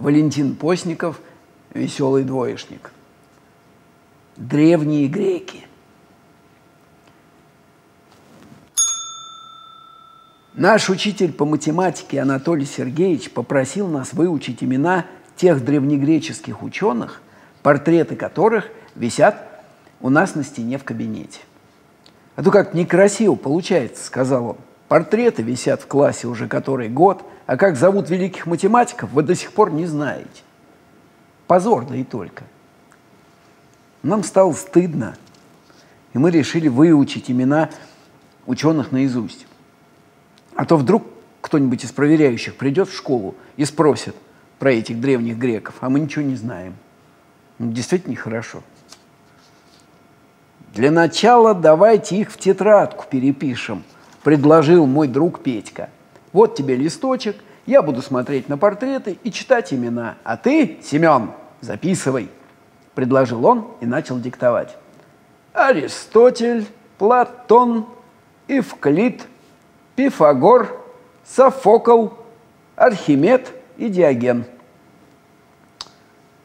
Валентин Постников «Веселый двоечник». Древние греки. Наш учитель по математике Анатолий Сергеевич попросил нас выучить имена тех древнегреческих ученых, портреты которых висят у нас на стене в кабинете. А то как некрасиво получается, сказал он. Портреты висят в классе уже который год, а как зовут великих математиков, вы до сих пор не знаете. Позор, да и только. Нам стало стыдно, и мы решили выучить имена ученых наизусть. А то вдруг кто-нибудь из проверяющих придет в школу и спросит про этих древних греков, а мы ничего не знаем. Ну, действительно нехорошо. Для начала давайте их в тетрадку перепишем, предложил мой друг Петька. Вот тебе листочек, я буду смотреть на портреты и читать имена. А ты, Семен, записывай, предложил он и начал диктовать. Аристотель, Платон, Евклид, Пифагор, Софокл, Архимед и Диоген.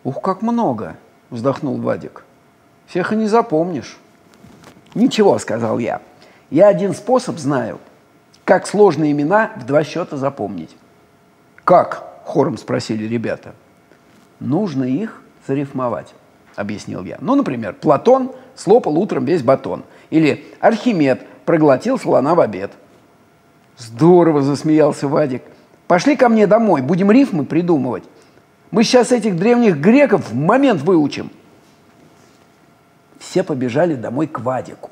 «Ух, как много!» – вздохнул Вадик. «Всех и не запомнишь». «Ничего», – сказал я. «Я один способ знаю, как сложные имена в два счета запомнить». «Как?» – хором спросили ребята. «Нужно их зарифмовать», – объяснил я. Ну, например, Платон слопал утром весь батон. Или Архимед проглотил слона в обед – Здорово, засмеялся Вадик. Пошли ко мне домой, будем рифмы придумывать. Мы сейчас этих древних греков в момент выучим. Все побежали домой к Вадику.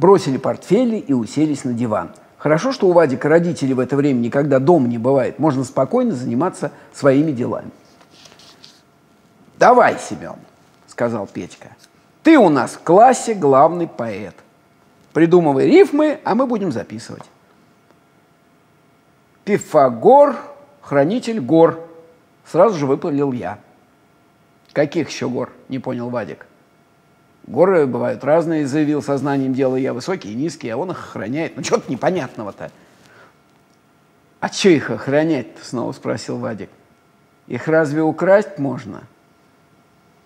Бросили портфели и уселись на диван. Хорошо, что у Вадика родители в это время никогда дома не бывает. Можно спокойно заниматься своими делами. «Давай, Семен», — сказал Петька. «Ты у нас в классе главный поэт. Придумывай рифмы, а мы будем записывать». Пифагор, хранитель гор. Сразу же выпалил я. Каких еще гор? Не понял Вадик. Горы бывают разные, заявил сознанием дела я. Высокие и низкие, а он их охраняет. Ну, что-то непонятного-то. А что их охранять-то? Снова спросил Вадик. Их разве украсть можно?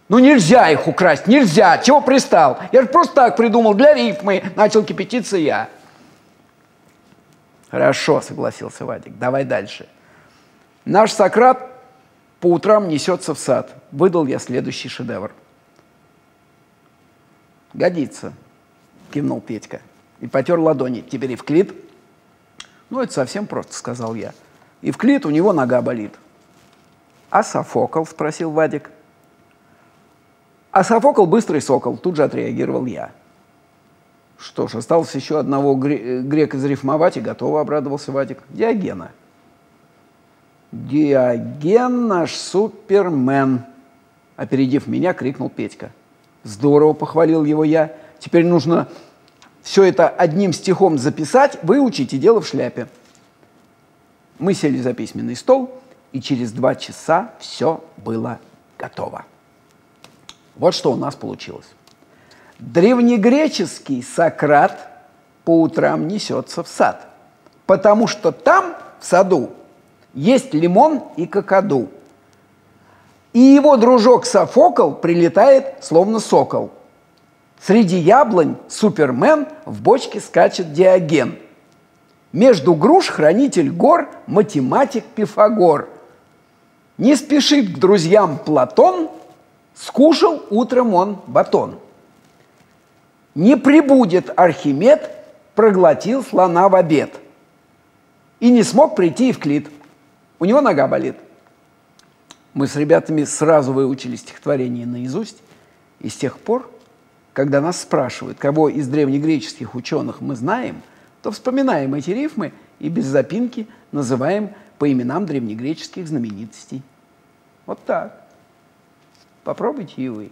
Ну нельзя их украсть, нельзя. Чего пристал? Я же просто так придумал, для рифмы. Начал кипятиться я. Хорошо, согласился Вадик. Давай дальше. Наш Сократ по утрам несется в сад. Выдал я следующий шедевр. Годится, кивнул Петька. И потер ладони. Теперь Евклид. Ну, это совсем просто, сказал я. Евклид, у него нога болит. А Софокл, спросил Вадик. А Софокл быстрый сокол, тут же отреагировал я. Что ж, осталось еще одного грека зарифмовать, и готово, обрадовался Вадик. Диогена. Диоген наш супермен. Опередив меня, крикнул Петька. Здорово, похвалил его я. Теперь нужно все это одним стихом записать, выучить и дело в шляпе. Мы сели за письменный стол, и через два часа все было готово. Вот что у нас получилось. Древнегреческий Сократ по утрам несется в сад, потому что там, в саду, есть лимон и кокоду. И его дружок Софокл прилетает, словно сокол. Среди яблонь Супермен в бочке скачет Диоген. Между груш хранитель гор математик Пифагор. Не спешит к друзьям Платон, скушал утром он батон – не прибудет Архимед, проглотил слона в обед. И не смог прийти Евклид. У него нога болит. Мы с ребятами сразу выучили стихотворение наизусть. И с тех пор, когда нас спрашивают, кого из древнегреческих ученых мы знаем, то вспоминаем эти рифмы и без запинки называем по именам древнегреческих знаменитостей. Вот так. Попробуйте и вы.